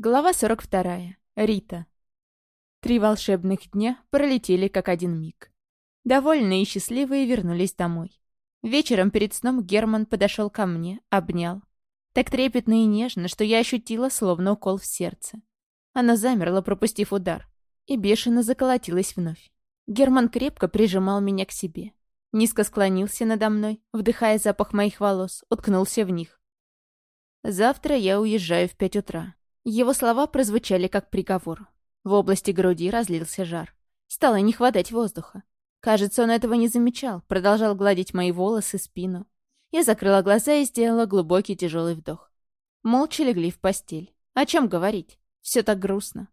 Глава 42. Рита. Три волшебных дня пролетели как один миг. Довольные и счастливые вернулись домой. Вечером перед сном Герман подошел ко мне, обнял. Так трепетно и нежно, что я ощутила словно укол в сердце. Оно замерло, пропустив удар, и бешено заколотилось вновь. Герман крепко прижимал меня к себе. Низко склонился надо мной, вдыхая запах моих волос, уткнулся в них. «Завтра я уезжаю в пять утра», его слова прозвучали как приговор. В области груди разлился жар. Стало не хватать воздуха. Кажется, он этого не замечал, продолжал гладить мои волосы, спину. Я закрыла глаза и сделала глубокий тяжелый вдох. Молча легли в постель. О чем говорить? Все так грустно.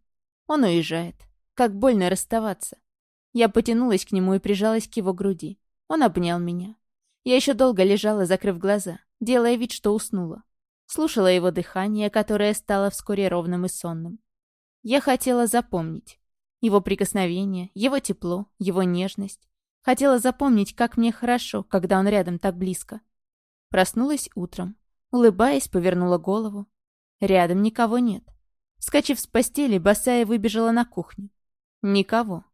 Он уезжает. Как больно расставаться. Я потянулась к нему и прижалась к его груди. Он обнял меня. Я еще долго лежала, закрыв глаза, делая вид, что уснула. Слушала его дыхание, которое стало вскоре ровным и сонным. Я хотела запомнить. Его прикосновение, его тепло, его нежность. Хотела запомнить, как мне хорошо, когда он рядом так близко. Проснулась утром. Улыбаясь, повернула голову. Рядом никого нет. Вскочив с постели, босая выбежала на кухню. Никого.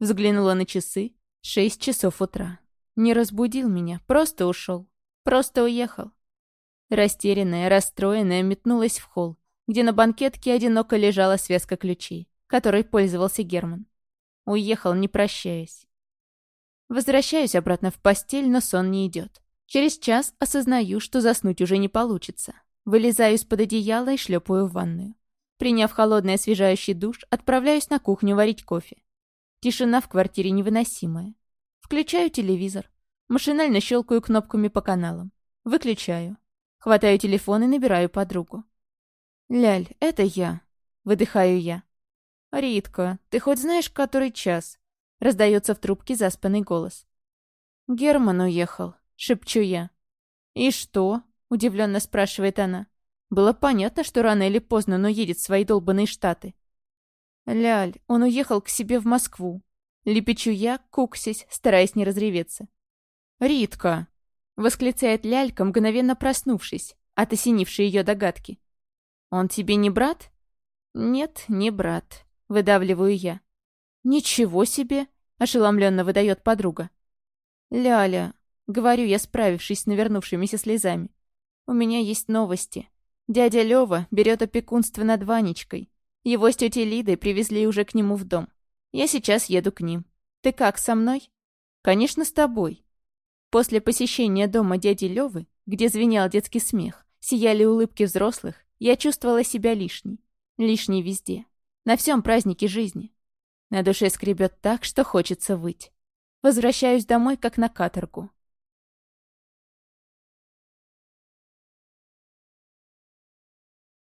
Взглянула на часы. Шесть часов утра. Не разбудил меня, просто ушел. Просто уехал. Растерянная, расстроенная, метнулась в холл, где на банкетке одиноко лежала связка ключей, которой пользовался Герман. Уехал, не прощаясь. Возвращаюсь обратно в постель, но сон не идет. Через час осознаю, что заснуть уже не получится. Вылезаю из-под одеяла и шлепаю в ванную. Приняв холодный освежающий душ, отправляюсь на кухню варить кофе. Тишина в квартире невыносимая. Включаю телевизор. Машинально щелкаю кнопками по каналам. Выключаю. Хватаю телефон и набираю подругу. «Ляль, это я», — выдыхаю я. «Ритка, ты хоть знаешь, который час?» — раздается в трубке заспанный голос. «Герман уехал», — шепчу я. «И что?» — удивленно спрашивает она. Было понятно, что рано или поздно, но едет в свои долбанные штаты. «Ляль, он уехал к себе в Москву». Лепечу я, куксись, стараясь не разреветься. «Ритка!» Восклицает лялька, мгновенно проснувшись, от осенившей ее догадки. «Он тебе не брат?» «Нет, не брат», — выдавливаю я. «Ничего себе!» — ошеломленно выдает подруга. «Ляля», — говорю я, справившись с навернувшимися слезами. «У меня есть новости. Дядя Лёва берет опекунство над Ванечкой. Его с тетей Лидой привезли уже к нему в дом. Я сейчас еду к ним. Ты как, со мной?» «Конечно, с тобой. После посещения дома дяди Лёвы, где звенел детский смех, сияли улыбки взрослых, я чувствовала себя лишней. Лишней везде. На всем празднике жизни. На душе скребет так, что хочется выть. Возвращаюсь домой, как на каторгу.